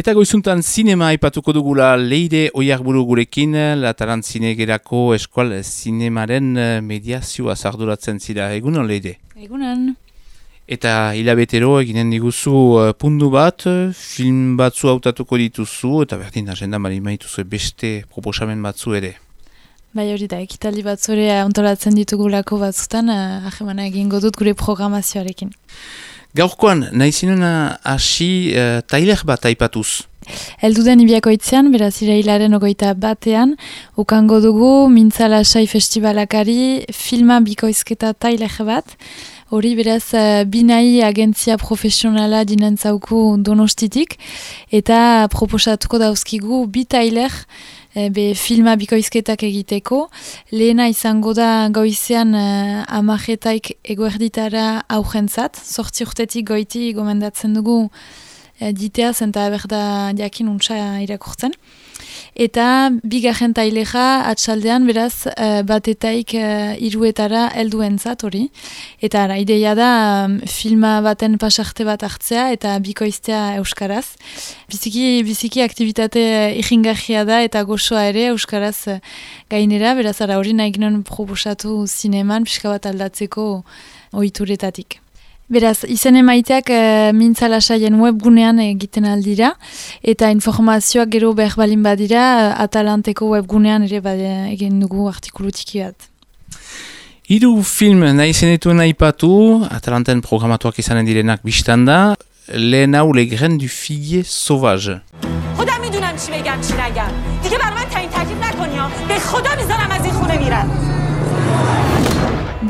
Eta goizuntan zinema aipatuko dugula leire oiarburu gurekin, lataran zinegerako eskual zinemaren eh, mediazioa zarduratzen zira. Egunon leire? Egunon. Eta hilabetero eginen diguzu uh, pundu bat, film batzu hautatuko dituzu, eta berdin agenda mali maituzu beste proposamen batzu ere. Bai hori da, ekitali batzure ontolatzen ditugulako batzutan, uh, ahemana egingo dut gure programazioarekin. Gaurkoan, nahi zinuna hasi uh, tailer bat aipatuz? Elduden ibiako itzean, beraz irailaren ogoita batean, ukango dugu Mintzala Sai Festivalakari filma bikoizketa tailer bat. Hori beraz, uh, binai agentzia profesionala dinentzauku donostitik, eta proposatuko dauzkigu bi tailer, e, be filma bikoizketak egiteko. Lehena izango da goizean e, amajetaik eguerditara augentzat, sortzi urtetik goiti gomendatzen dugu e, ditea zenta berda jakin untsa irakurtzen. Eta bigarren taileja atxaldean beraz uh, batetaik uh, iruetara helduentzat hori. Eta ara, ideia da um, filma baten pasarte bat hartzea eta bikoiztea euskaraz. Biziki, biziki aktivitate uh, da eta gozoa ere euskaraz gainera. Beraz ara hori nahi ginen proposatu zineman pixka bat aldatzeko ohituretatik. Beraz, izen emaiteak e, mintzala saien webgunean egiten aldira, eta informazioak gero behar balin badira, eh, atalanteko webgunean ere bade, egin dugu artikulu tiki bat. Hiru film nahi zenetu nahi patu, atalanten programatuak izanen direnak biztan da, lehen hau le gren du figue sauvage. Midunam chi begam chi nagam, dige bar man tain taklif nakon ya, be khoda mizaram az in khune miran.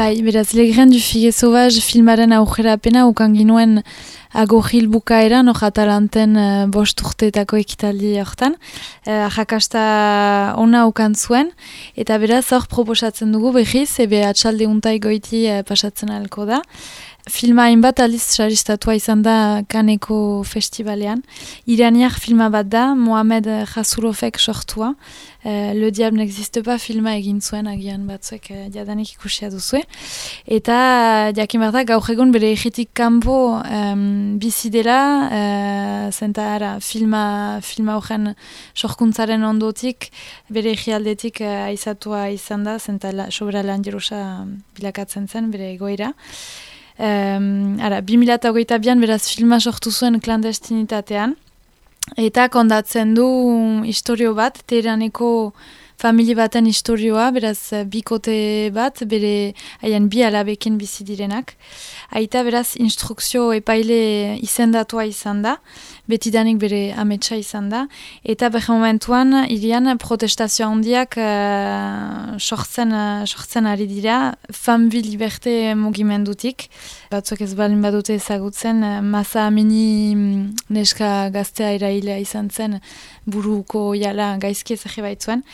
Bai, beraz, legren du fige sauvage filmaren aukera apena ukan ginuen agogil bukaera, no jatalanten uh, bost urteetako ekitaldi hortan. Uh, jakasta ona ukan zuen, eta beraz, hor proposatzen dugu behiz, ebe atxalde untai goiti uh, pasatzen alko da. Filma hainbat aliz saristatua izan da Kaneko festivalean. Iraniak filma bat da, Mohamed Jasurofek sortua. Uh, Le Diable n'existe pas filma egin zuen agian batzuek uh, jadanik ikusia duzue. Eta jakin bat da, gaur egun bere egitik kanpo um, bizi dela, zenta ara, filma, filma horren sorkuntzaren ondotik, bere egialdetik uh, aizatua izan da, zenta la, sobera lan jerusa bilakatzen zen, bere egoera. Um, ara, 2008 bian beraz filma sortu zuen klandestinitatean. Eta kondatzen du historio bat, teraneko familie baten historioa, beraz bikote bat, bere haien bi alabekin bizi direnak. Aita beraz instrukzio epaile izendatua izan da, betidanik bere ametsa izan da, eta behe momentuan irian protestazio handiak uh, sortzen, uh, sortzen ari dira, fambi liberte mugimendutik, batzuk ez balin badute ezagutzen, uh, masa amini mm, neska gaztea irailea izan zen, buruko jala gaizki ezagir baitzuen.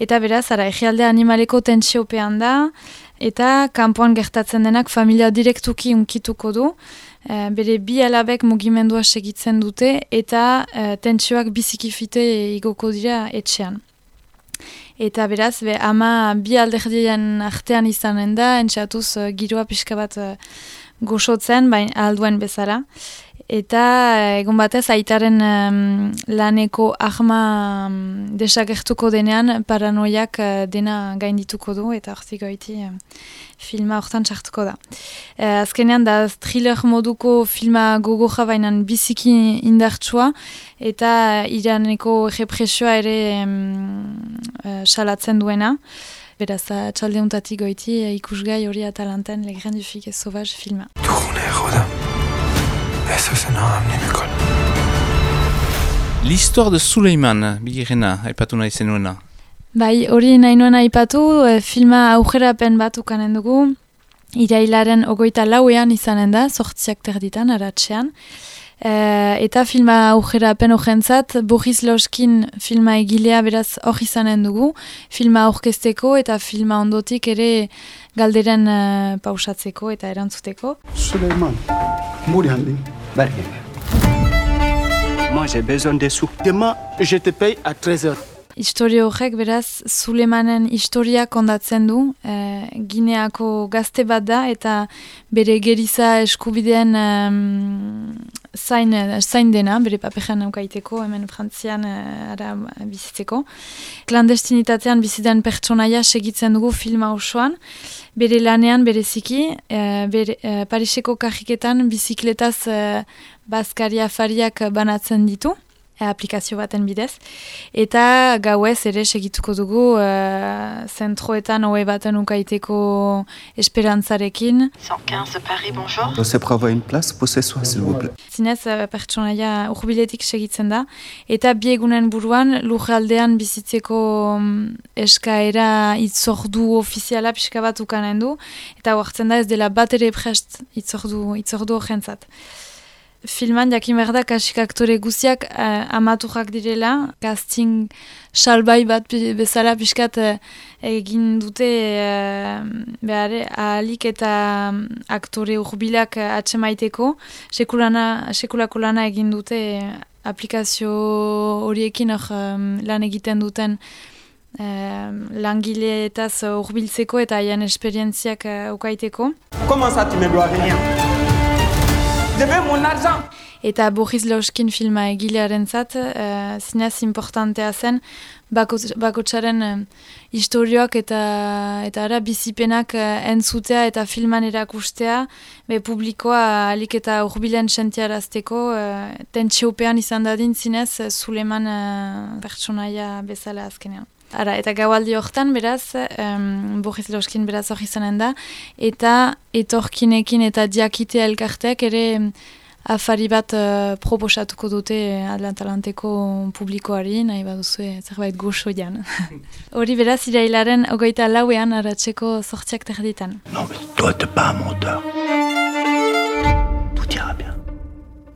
Eta beraz, ara, egialde animaleko tentsiopean da, eta kanpoan gertatzen denak familia direktuki unkituko du, e, bere bi alabek mugimendua segitzen dute, eta e, tentsioak bizikifite igoko dira etxean. Eta beraz, be, ama bi alderdien artean izanen da, entxatuz uh, giroa pixka bat uh, goxotzen, bain alduen bezala. Eta eh, egun batez, aitaren laneko ahma um, desagertuko denean, paranoiak uh, dena gaindituko du, eta hortik goiti filma hortan txartuko da. Uh, azkenean, da thriller moduko filma gogo jabainan biziki indartsua, eta iraneko represioa ere um, salatzen duena. Beraz, txalde untatik goiti ikusgai hori atalanten Le Grand Dufik Sauvage filma. L'histoire de Suleiman, bigirena, aipatu nahi zenuena. Bai, hori nahi nuen aipatu, e, filma aujerapen bat ukanen dugu, irailaren ogoita lauean izanen da, sortziak terditan, aratxean. E, eta filma aujerapen ogentzat, Boris Loskin filma egilea beraz hor izanen dugu, filma aurkezteko eta filma ondotik ere galderen uh, pausatzeko eta erantzuteko. Suleiman, muri handi, bergene. Moi, j'ai besoin de sous. Demain, je te paye à 13h. Historio horrek beraz Zulemanen historia kondatzen du, e, Gineako gazte bat da eta bere geriza eskubideen zain, zain dena, bere papejan naukaiteko, hemen frantzian uh, ara bizitzeko. Klandestinitatean bizitzen pertsonaia segitzen dugu filma osoan, bere lanean bereziki, bere, uh, Pariseko kajiketan bizikletaz Baskaria fariak banatzen ditu aplikazio baten bidez. Eta gauez ere segituko dugu uh, zentroetan hoe baten ukaiteko esperantzarekin. 115 Paris, bonjour. Pour avoir une place, posez-soi, s'il vous plaît. Zinez, uh, pertsonaia urbiletik segitzen da. Eta biegunen buruan, lujaldean bizitzeko um, eskaera itzordu ofiziala pixka bat ukanen du. Eta huartzen da ez dela bat ere prest itzordu, itzordu jentzat filman jakin behar da kasik aktore guziak uh, amaturak direla, casting salbai bat bezala pixkat uh, egin dute uh, behar, ahalik eta um, aktore urbilak uh, atxemaiteko, sekulako lana egin dute aplikazio horiekin or, um, lan egiten duten uh, langileetaz urbiltzeko eta haien esperientziak uh, ukaiteko. Comment ça tu me dois rien Eta Boris Lauskin filma egilearen zat, uh, zinez importantea zen, bakotsaren uh, historioak eta eta ara bizipenak uh, entzutea eta filman erakustea, be publikoa alik eta urbilen sentiarazteko, uh, tentsiopean izan dadin zinez, Zuleman uh, pertsonaia bezala azkenean. Ara, eta gaualdi hortan, beraz, um, Boris Lauskin beraz hori zanen da, eta etorkinekin eta diakite elkartek ere afari bat uh, proposatuko dute Atlantalanteko publikoari, nahi baduzu zerbait goxo jan. Hori beraz, irailaren ogoita lauean aratzeko sortziak terditan. Non, mais toi, t'es pas menteur.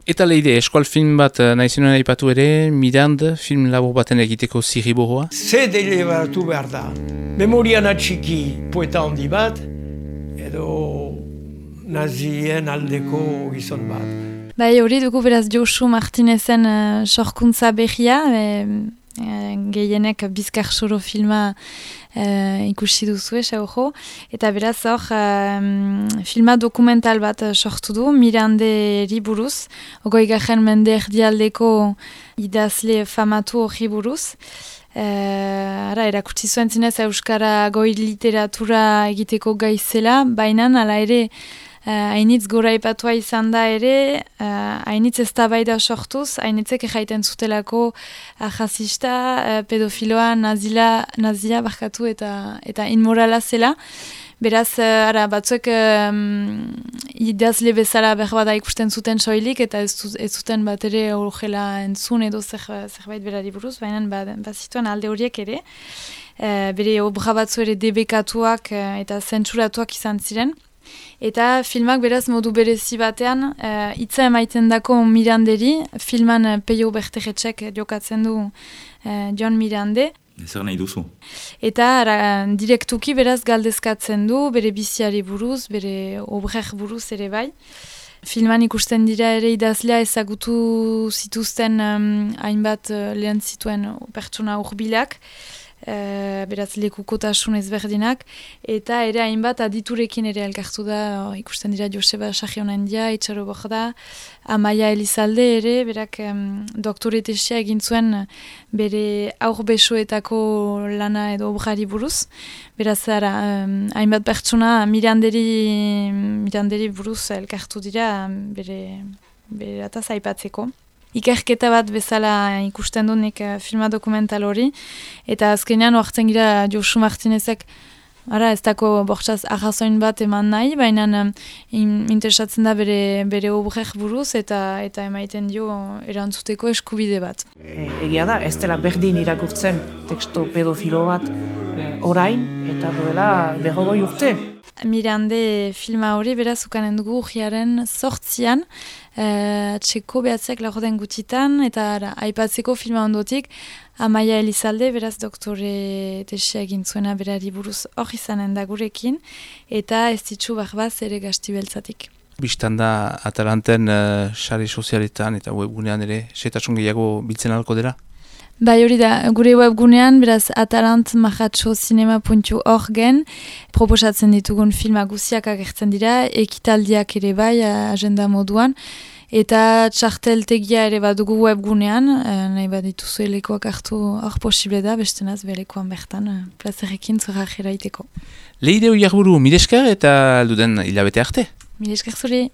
Eta leide, eskual film bat uh, nahi zenuen aipatu ere, Mirand, film labur baten egiteko zirriborroa. Ze deliberatu behar da. Memorian atxiki poeta handi bat, edo nazien aldeko gizon bat. Bai, hori dugu beraz Josu Martinezen uh, sorkuntza behia, e, gehienek bizkar soro filma uh, ikusi duzu jo. eta beraz hor filma dokumental bat sortu du, Mirande buruz, ogoi garen mende erdialdeko idazle famatu hori buruz. Uh, ara, erakutsi zuen zinez Euskara goi literatura egiteko gaizela, baina ala ere hainitz gora ipatua izan da ere, uh, hainitz ez da sortuz, hainitzek jaiten zutelako ahazista, uh, pedofiloa, nazila, nazia barkatu eta eta inmorala zela. Beraz, ara, batzuek um, idazle bezala behar ikusten zuten soilik, eta ez, ez zuten bat ere horrela entzun edo zer, zerbait berari buruz, baina bazituan alde horiek ere. Uh, bere obra batzu ere debekatuak eta zentsuratuak izan ziren. Eta filmak beraz modu berezi batean, uh, itza emaiten dako Miranderi, filman uh, Peio Berteretxek jokatzen du uh, John Mirande. Zer nahi duzu? Eta ara, direktuki beraz galdezkatzen du, bere biziari buruz, bere obrek buruz ere bai. Filman ikusten dira ere idazlea ezagutu zituzten um, hainbat uh, lehen zituen pertsona urbilak e, beraz lekukotasun ezberdinak, eta ere hainbat aditurekin ere elkartu da, ikusten dira Joseba Sajionan dia, itxaro da, Amaia Elizalde ere, berak um, doktore tesia egin zuen bere aur besoetako lana edo obrari buruz, beraz ara, um, hainbat pertsona miranderi, miranderi buruz elkartu dira bere, bere ataz aipatzeko ikerketa bat bezala ikusten du nik uh, filma dokumental hori. Eta azkenean oartzen gira Josu Martinezek Ara, ez dako bortzaz ahazoin bat eman nahi, baina um, interesatzen da bere, bere obrek buruz eta eta emaiten dio erantzuteko eskubide bat. E, egia da, ez dela berdin irakurtzen teksto pedofilo bat e, orain eta duela berrogoi urte. Mirande filma hori beraz ukanen dugu urriaren sortzian, uh, txeko behatzeak lagoden gutitan, eta ara, aipatzeko filma ondotik, Amaia Elizalde, beraz doktore tesia egin zuena berari buruz hor izanen da gurekin, eta ez ditzu barbaz ere gazti beltzatik. Bistan da Atalanten uh, sare sozialetan eta webgunean ere setasun gehiago biltzen alko dela? Bai hori da, gure webgunean, beraz atalantmajatsozinema.org gen, proposatzen ditugun filma guziak agertzen dira, ekitaldiak ere bai, agenda moduan, eta txarteltegia ere badugu webgunean, nahi bat dituzu elekoak hartu hor posible da, beste naz berekoan bertan, plazerekin zura jera iteko. Leideo jarburu, midesker eta alduden hilabete arte? Midesker zuri.